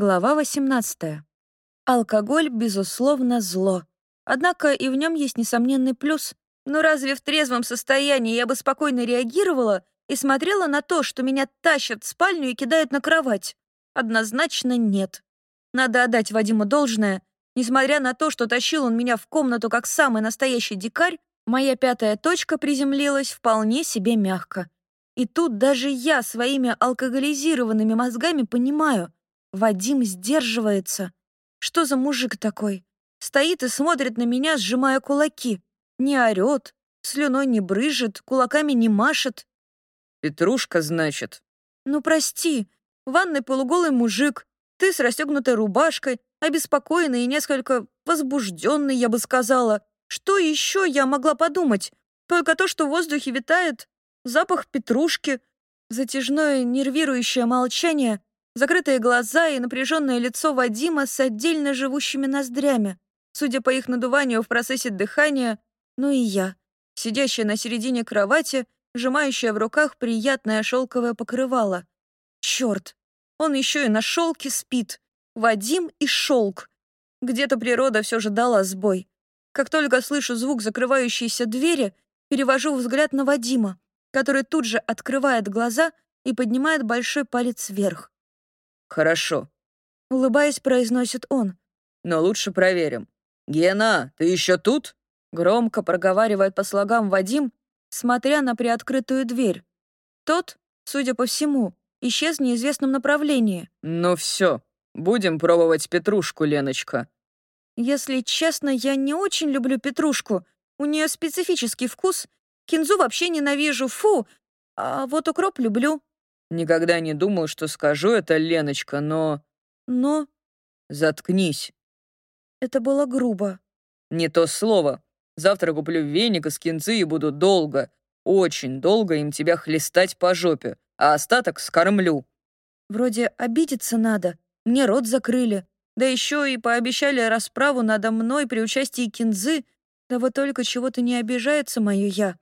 Глава 18. Алкоголь, безусловно, зло. Однако и в нем есть несомненный плюс. Но разве в трезвом состоянии я бы спокойно реагировала и смотрела на то, что меня тащат в спальню и кидают на кровать? Однозначно нет. Надо отдать Вадиму должное. Несмотря на то, что тащил он меня в комнату как самый настоящий дикарь, моя пятая точка приземлилась вполне себе мягко. И тут даже я своими алкоголизированными мозгами понимаю — Вадим сдерживается. Что за мужик такой? Стоит и смотрит на меня, сжимая кулаки. Не орёт, слюной не брыжет, кулаками не машет. «Петрушка, значит?» «Ну, прости, ванный полуголый мужик, ты с расстегнутой рубашкой, обеспокоенный и несколько возбужденный, я бы сказала. Что еще я могла подумать? Только то, что в воздухе витает запах петрушки, затяжное нервирующее молчание, Закрытые глаза и напряженное лицо Вадима с отдельно живущими ноздрями. Судя по их надуванию в процессе дыхания, ну и я, сидящая на середине кровати, сжимающая в руках приятное шелковое покрывало. Черт, он еще и на шелке спит. Вадим и шелк. Где-то природа все же дала сбой. Как только слышу звук закрывающейся двери, перевожу взгляд на Вадима, который тут же открывает глаза и поднимает большой палец вверх. «Хорошо», — улыбаясь, произносит он. «Но лучше проверим. Гена, ты еще тут?» Громко проговаривает по слогам Вадим, смотря на приоткрытую дверь. Тот, судя по всему, исчез в неизвестном направлении. «Ну все, будем пробовать петрушку, Леночка». Если честно, я не очень люблю петрушку. У нее специфический вкус. Кинзу вообще ненавижу, фу. А вот укроп люблю. Никогда не думал, что скажу это, Леночка, но... Но... Заткнись. Это было грубо. Не то слово. Завтра куплю веник из кинцы и буду долго, очень долго им тебя хлестать по жопе, а остаток скормлю. Вроде обидеться надо. Мне рот закрыли. Да еще и пообещали расправу надо мной при участии кинзы. Да вот только чего-то не обижается мое «я».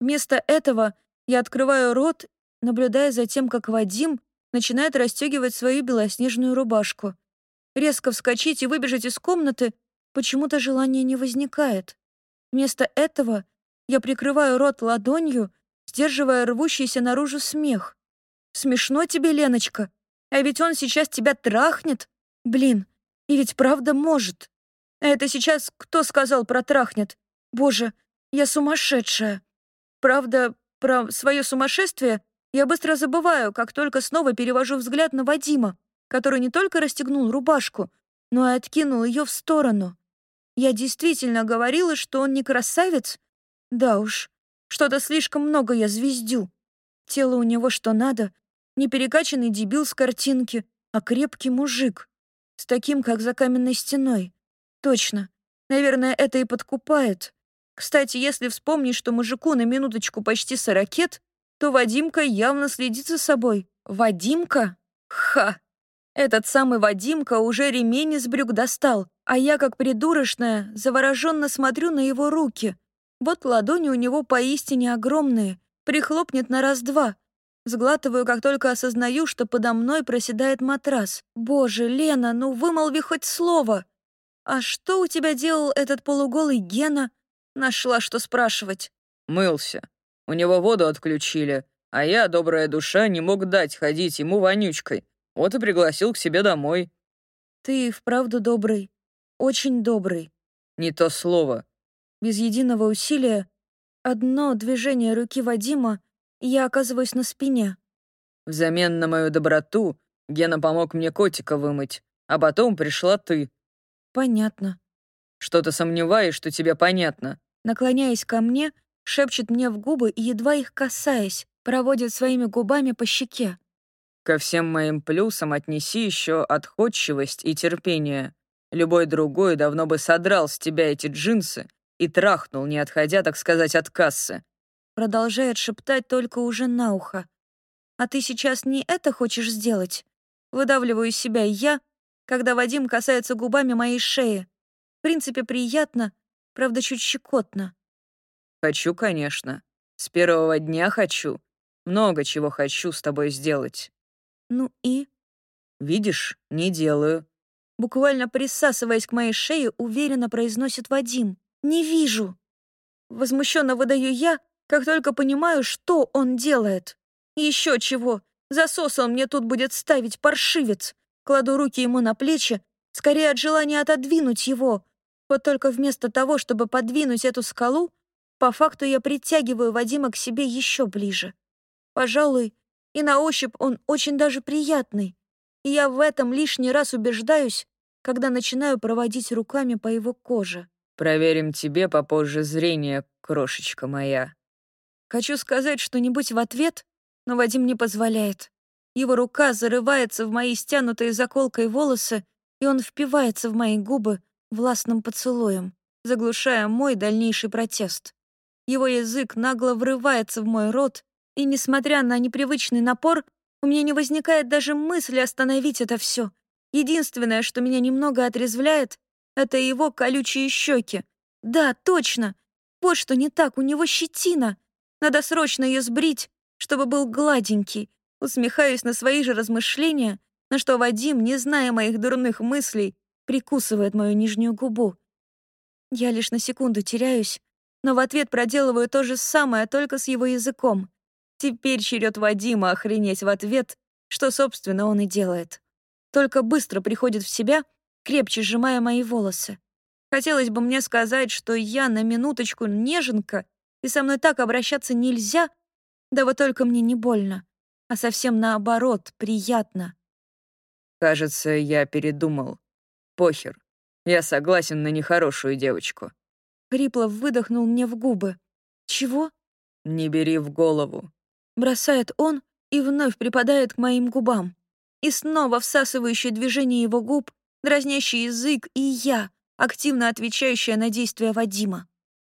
Вместо этого я открываю рот наблюдая за тем, как Вадим начинает расстегивать свою белоснежную рубашку. Резко вскочить и выбежать из комнаты почему-то желания не возникает. Вместо этого я прикрываю рот ладонью, сдерживая рвущийся наружу смех. «Смешно тебе, Леночка? А ведь он сейчас тебя трахнет? Блин, и ведь правда может. А это сейчас кто сказал про трахнет? Боже, я сумасшедшая. Правда, про свое сумасшествие я быстро забываю, как только снова перевожу взгляд на Вадима, который не только расстегнул рубашку, но и откинул ее в сторону. Я действительно говорила, что он не красавец? Да уж, что-то слишком много я звездю. Тело у него что надо, не перекачанный дебил с картинки, а крепкий мужик. С таким, как за каменной стеной. Точно. Наверное, это и подкупает. Кстати, если вспомнить, что мужику на минуточку почти сорокет, то Вадимка явно следит за собой. Вадимка? Ха! Этот самый Вадимка уже ремень из брюк достал, а я, как придурочная, завороженно смотрю на его руки. Вот ладони у него поистине огромные, прихлопнет на раз-два. Сглатываю, как только осознаю, что подо мной проседает матрас. «Боже, Лена, ну вымолви хоть слово!» «А что у тебя делал этот полуголый Гена?» Нашла, что спрашивать. «Мылся», у него воду отключили, а я, добрая душа, не мог дать ходить ему вонючкой. Вот и пригласил к себе домой». «Ты вправду добрый. Очень добрый». «Не то слово». Без единого усилия, одно движение руки Вадима, и я оказываюсь на спине. Взамен на мою доброту Гена помог мне котика вымыть, а потом пришла ты. Понятно. Что-то сомневаюсь, что тебе понятно. Наклоняясь ко мне, шепчет мне в губы и, едва их касаясь, проводит своими губами по щеке. Ко всем моим плюсам отнеси еще отходчивость и терпение. Любой другой давно бы содрал с тебя эти джинсы и трахнул, не отходя, так сказать, от кассы. Продолжает шептать только уже на ухо. «А ты сейчас не это хочешь сделать?» Выдавливаю из себя я, когда Вадим касается губами моей шеи. В принципе, приятно, правда, чуть щекотно. «Хочу, конечно. С первого дня хочу. Много чего хочу с тобой сделать». «Ну и?» Видишь, не делаю». Буквально присасываясь к моей шее, уверенно произносит Вадим. «Не вижу». Возмущенно выдаю я, как только понимаю, что он делает. Еще чего. Засос он мне тут будет ставить, паршивец. Кладу руки ему на плечи, скорее от желания отодвинуть его. Вот только вместо того, чтобы подвинуть эту скалу, по факту я притягиваю Вадима к себе еще ближе. Пожалуй, и на ощупь он очень даже приятный. И я в этом лишний раз убеждаюсь, когда начинаю проводить руками по его коже. «Проверим тебе попозже зрение, крошечка моя». Хочу сказать что-нибудь в ответ, но Вадим не позволяет. Его рука зарывается в мои стянутые заколкой волосы, и он впивается в мои губы властным поцелуем, заглушая мой дальнейший протест. Его язык нагло врывается в мой рот, и, несмотря на непривычный напор, у меня не возникает даже мысли остановить это все. Единственное, что меня немного отрезвляет, это его колючие щеки. Да, точно. Вот что не так, у него щетина. Надо срочно ее сбрить, чтобы был гладенький. Усмехаюсь на свои же размышления, на что Вадим, не зная моих дурных мыслей, прикусывает мою нижнюю губу. Я лишь на секунду теряюсь, но в ответ проделываю то же самое, только с его языком. Теперь черед Вадима охренеть в ответ, что, собственно, он и делает. Только быстро приходит в себя, крепче сжимая мои волосы. Хотелось бы мне сказать, что я на минуточку неженка, и со мной так обращаться нельзя, да вот только мне не больно, а совсем наоборот, приятно. Кажется, я передумал. Похер. Я согласен на нехорошую девочку. Хрипло выдохнул мне в губы. Чего? Не бери в голову. Бросает он и вновь припадает к моим губам. И снова всасывающее движение его губ, дразнящий язык и я, активно отвечающая на действия Вадима.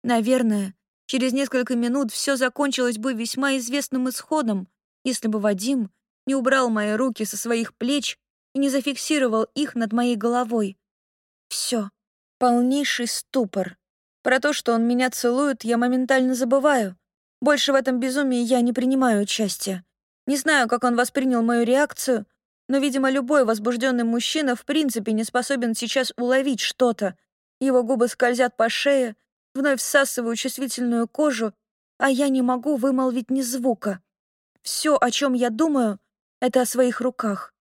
Наверное, через несколько минут все закончилось бы весьма известным исходом, если бы Вадим не убрал мои руки со своих плеч и не зафиксировал их над моей головой. Все. Полнейший ступор. Про то, что он меня целует, я моментально забываю. Больше в этом безумии я не принимаю участия. Не знаю, как он воспринял мою реакцию, но, видимо, любой возбужденный мужчина в принципе не способен сейчас уловить что-то. Его губы скользят по шее, вновь всасываю чувствительную кожу, а я не могу вымолвить ни звука. Все, о чем я думаю, это о своих руках.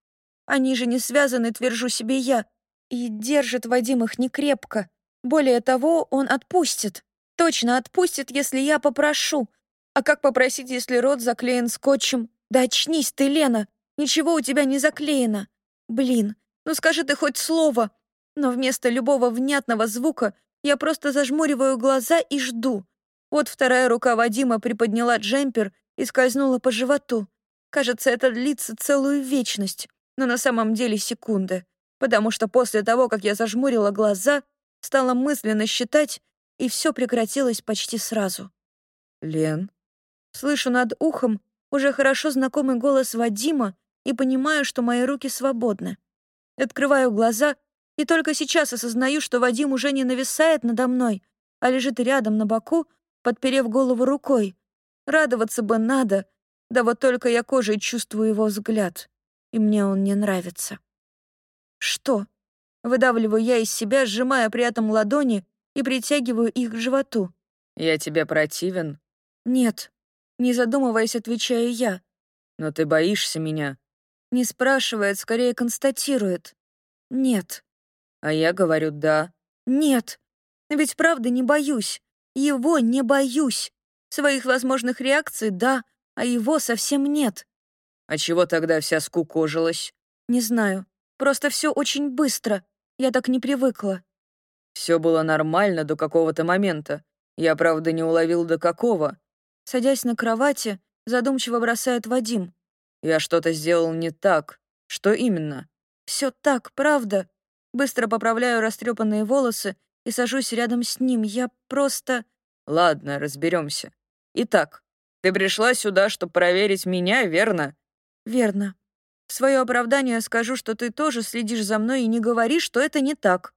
Они же не связаны, твержу себе я, и держит Вадим их не крепко. Более того, он отпустит. Точно отпустит, если я попрошу. А как попросить, если рот заклеен скотчем? Да очнись ты, Лена! Ничего у тебя не заклеено. Блин, ну скажи ты хоть слово. Но вместо любого внятного звука я просто зажмуриваю глаза и жду. Вот вторая рука Вадима приподняла джемпер и скользнула по животу. Кажется, это длится целую вечность, но на самом деле секунды. Потому что после того, как я зажмурила глаза, стала мысленно считать, и все прекратилось почти сразу. «Лен?» Слышу над ухом уже хорошо знакомый голос Вадима и понимаю, что мои руки свободны. Открываю глаза и только сейчас осознаю, что Вадим уже не нависает надо мной, а лежит рядом на боку, подперев голову рукой. Радоваться бы надо, да вот только я кожей чувствую его взгляд, и мне он не нравится. «Что?» Выдавливаю я из себя, сжимая при этом ладони и притягиваю их к животу. «Я тебе противен?» «Нет», не задумываясь, отвечаю я. «Но ты боишься меня?» Не спрашивает, скорее констатирует. «Нет». А я говорю «да». «Нет». Ведь правда не боюсь. Его не боюсь. Своих возможных реакций — да, а его совсем нет. А чего тогда вся скукожилась? Не знаю. Просто все очень быстро. Я так не привыкла. Все было нормально до какого-то момента. Я, правда, не уловил до какого. Садясь на кровати, задумчиво бросает Вадим. Я что-то сделал не так. Что именно? Все так, правда. Быстро поправляю растрепанные волосы и сажусь рядом с ним. Я просто... Ладно, разберемся. Итак, ты пришла сюда, чтобы проверить меня, верно? Верно. В свое оправдание скажу, что ты тоже следишь за мной и не говоришь, что это не так.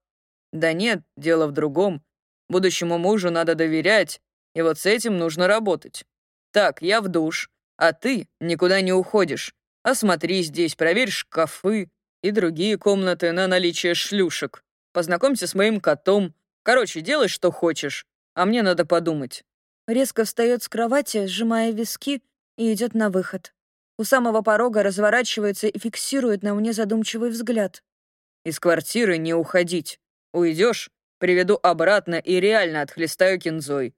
Да нет, дело в другом. Будущему мужу надо доверять, и вот с этим нужно работать. Так, я в душ, а ты никуда не уходишь. Осмотри здесь, проверь шкафы. и другие комнаты на наличие шлюшек. Познакомься с моим котом. Короче, делай, что хочешь, а мне надо подумать». Резко встает с кровати, сжимая виски, и идет на выход. У самого порога разворачивается и фиксирует на мне задумчивый взгляд. «Из квартиры не уходить. Уйдешь, приведу обратно и реально отхлестаю кинзой».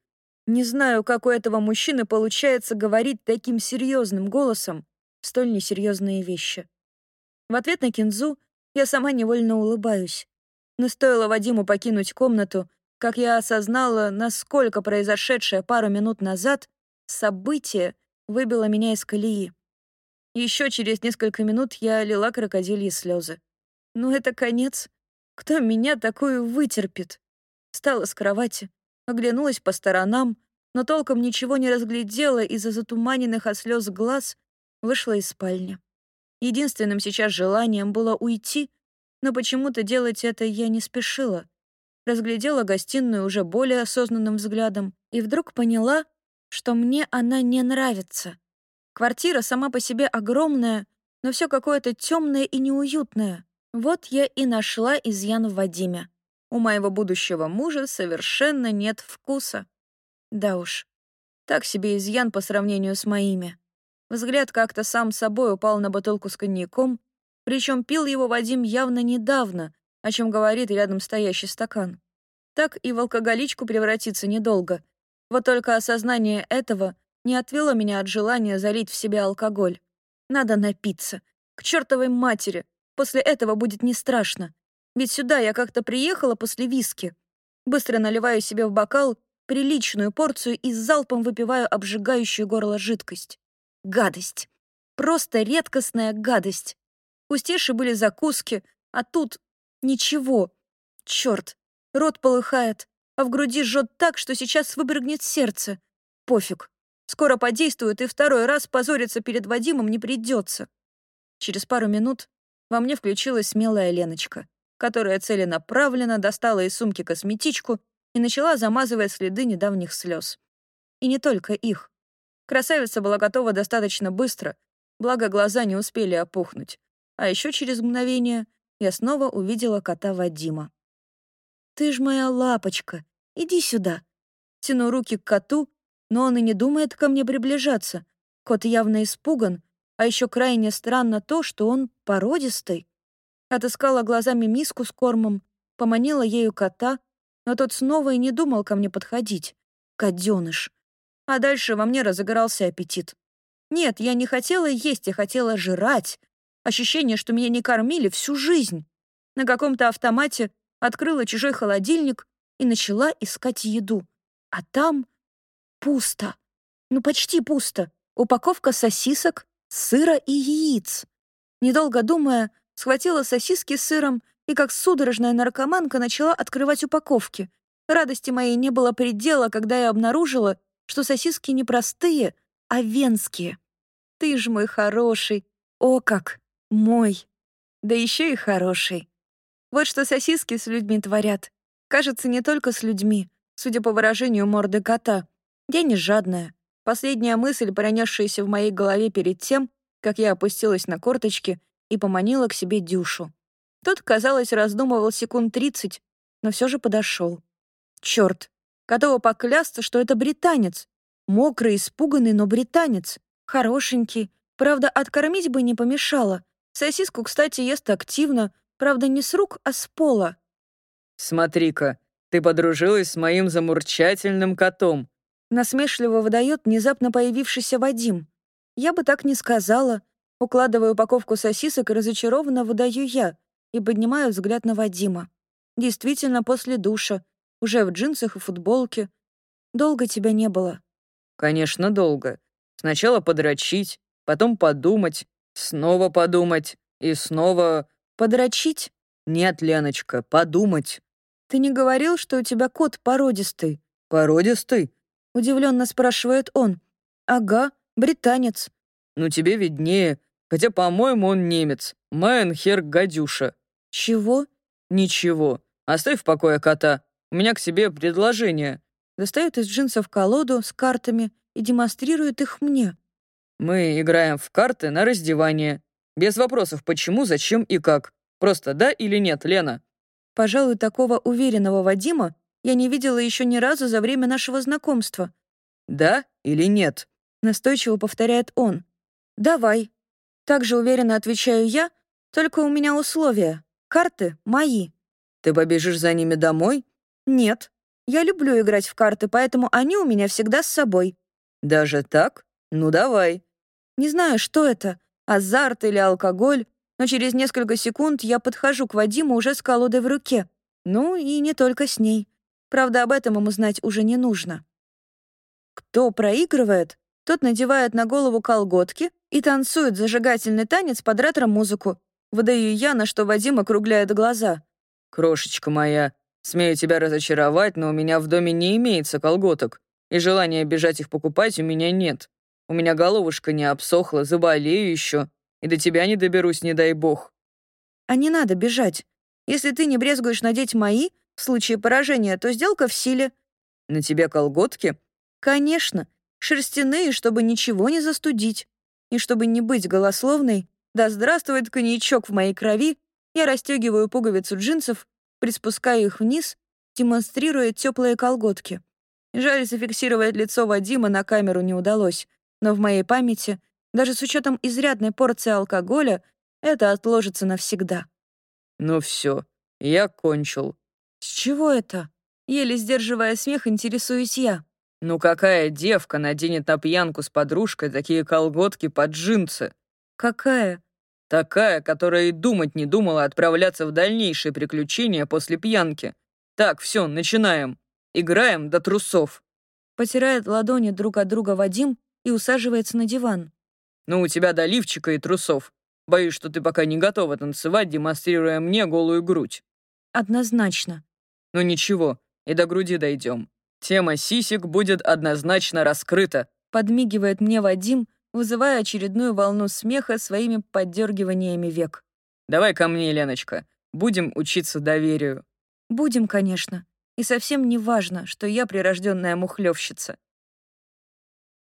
Не знаю, как у этого мужчины получается говорить таким серьезным голосом столь несерьезные вещи. В ответ на кинзу я сама невольно улыбаюсь. Но стоило Вадиму покинуть комнату, как я осознала, насколько произошедшее пару минут назад событие выбило меня из колеи. Еще через несколько минут я лила крокодильи слезы. Ну это конец. Кто меня такую вытерпит? Встала с кровати, оглянулась по сторонам, но толком ничего не разглядела из-за затуманенных от слез глаз, вышла из спальни. Единственным сейчас желанием было уйти, но почему-то делать это я не спешила. Разглядела гостиную уже более осознанным взглядом и вдруг поняла, что мне она не нравится. Квартира сама по себе огромная, но все какое-то темное и неуютное. Вот я и нашла изъян в Вадиме. У моего будущего мужа совершенно нет вкуса. Да уж, так себе изъян по сравнению с моими. Взгляд как-то сам собой упал на бутылку с коньяком, причем пил его Вадим явно недавно, о чем говорит рядом стоящий стакан. Так и в алкоголичку превратиться недолго. Вот только осознание этого не отвело меня от желания залить в себя алкоголь. Надо напиться. К чертовой матери. После этого будет не страшно. Ведь сюда я как-то приехала после виски. Быстро наливаю себе в бокал приличную порцию и залпом выпиваю обжигающую горло жидкость. Гадость. Просто редкостная гадость. У Стеши были закуски, а тут ничего. Черт, рот полыхает, а в груди жжет так, что сейчас выпрыгнет сердце. Пофиг. Скоро подействует, и второй раз позориться перед Вадимом не придется. Через пару минут во мне включилась смелая Леночка, которая целенаправленно достала из сумки косметичку и начала замазывать следы недавних слез. И не только их. Красавица была готова достаточно быстро, благо глаза не успели опухнуть. А еще через мгновение я снова увидела кота Вадима. «Ты ж моя лапочка, иди сюда». Тяну руки к коту, но он и не думает ко мне приближаться. Кот явно испуган, а еще крайне странно то, что он породистый. Отыскала глазами миску с кормом, поманила ею кота, но тот снова и не думал ко мне подходить. Котёныш. А дальше во мне разыгрался аппетит. Нет, я не хотела есть, я хотела жрать. Ощущение, что меня не кормили всю жизнь. На каком-то автомате открыла чужой холодильник и начала искать еду. А там пусто. Ну, почти пусто. Упаковка сосисок, сыра и яиц. Недолго думая, схватила сосиски с сыром и, как судорожная наркоманка, начала открывать упаковки. Радости моей не было предела, когда я обнаружила, что сосиски не простые, а венские. Ты ж мой хороший. О, как! Мой. Да еще и хороший. Вот что сосиски с людьми творят. Кажется, не только с людьми, судя по выражению морды кота. Я не жадная. Последняя мысль, пронесшаяся в моей голове перед тем, как я опустилась на корточки и поманила к себе Дюшу. Тот, казалось, раздумывал секунд тридцать, но все же подошел. Черт, готова поклясться, что это британец. Мокрый, испуганный, но британец. Хорошенький. Правда, откормить бы не помешало. Сосиску, кстати, ест активно, правда, не с рук, а с пола. «Смотри-ка, ты подружилась с моим замурчательным котом», насмешливо выдает внезапно появившийся Вадим. Я бы так не сказала. Укладываю упаковку сосисок и разочарованно выдаю я и поднимаю взгляд на Вадима. Действительно, после душа, уже в джинсах и футболке. Долго тебя не было. Конечно, долго. Сначала подрочить, потом подумать, снова подумать и снова... Подрочить? Нет, Леночка, подумать. Ты не говорил, что у тебя кот породистый? Породистый? Удивленно спрашивает он. Ага, британец. Ну тебе виднее, хотя, по-моему, он немец. Майенхер Гадюша. Чего? Ничего. Оставь в покое кота. У меня к себе предложение. Достает из джинсов колоду с картами и демонстрирует их мне. Мы играем в карты на раздевание. Без вопросов почему, зачем и как. Просто да или нет, Лена?» Пожалуй, такого уверенного Вадима я не видела еще ни разу за время нашего знакомства. «Да или нет?» — настойчиво повторяет он. «Давай». Также уверенно отвечаю я, только у меня условия. Карты мои. «Ты побежишь за ними домой?» «Нет. Я люблю играть в карты, поэтому они у меня всегда с собой». «Даже так? Ну давай». Не знаю, что это, азарт или алкоголь, но через несколько секунд я подхожу к Вадиму уже с колодой в руке. Ну и не только с ней. Правда, об этом ему знать уже не нужно. Кто проигрывает, тот надевает на голову колготки и танцует зажигательный танец под ретро-музыку. Выдаю я, на что Вадим округляет глаза. «Крошечка моя, смею тебя разочаровать, но у меня в доме не имеется колготок, и желания бежать их покупать у меня нет. У меня головушка не обсохла, заболею еще, и до тебя не доберусь, не дай бог». «А не надо бежать. Если ты не брезгуешь надеть мои, в случае поражения, то сделка в силе». «На тебе колготки?» «Конечно. Шерстяные, чтобы ничего не застудить. И чтобы не быть голословной, да здравствует коньячок в моей крови, я расстегиваю пуговицу джинсов, приспускаю их вниз, демонстрируя теплые колготки. Жаль, зафиксировать лицо Вадима на камеру не удалось, но в моей памяти даже с учетом изрядной порции алкоголя, это отложится навсегда. «Ну все, я кончил». «С чего это?» Еле сдерживая смех, интересуюсь я. «Ну какая девка наденет на пьянку с подружкой такие колготки под джинсы?» «Какая?» «Такая, которая и думать не думала отправляться в дальнейшие приключения после пьянки. Так, все, начинаем. Играем до трусов». Потирает ладони друг от друга Вадим и усаживается на диван. Ну, у тебя до лифчика и трусов. Боюсь, что ты пока не готова танцевать, демонстрируя мне голую грудь. Однозначно. Ну ничего, и до груди дойдем. Тема сисек будет однозначно раскрыта. Подмигивает мне Вадим, вызывая очередную волну смеха своими поддергиваниями век. Давай ко мне, Леночка. Будем учиться доверию. Будем, конечно. И совсем не важно, что я прирожденная мухлевщица.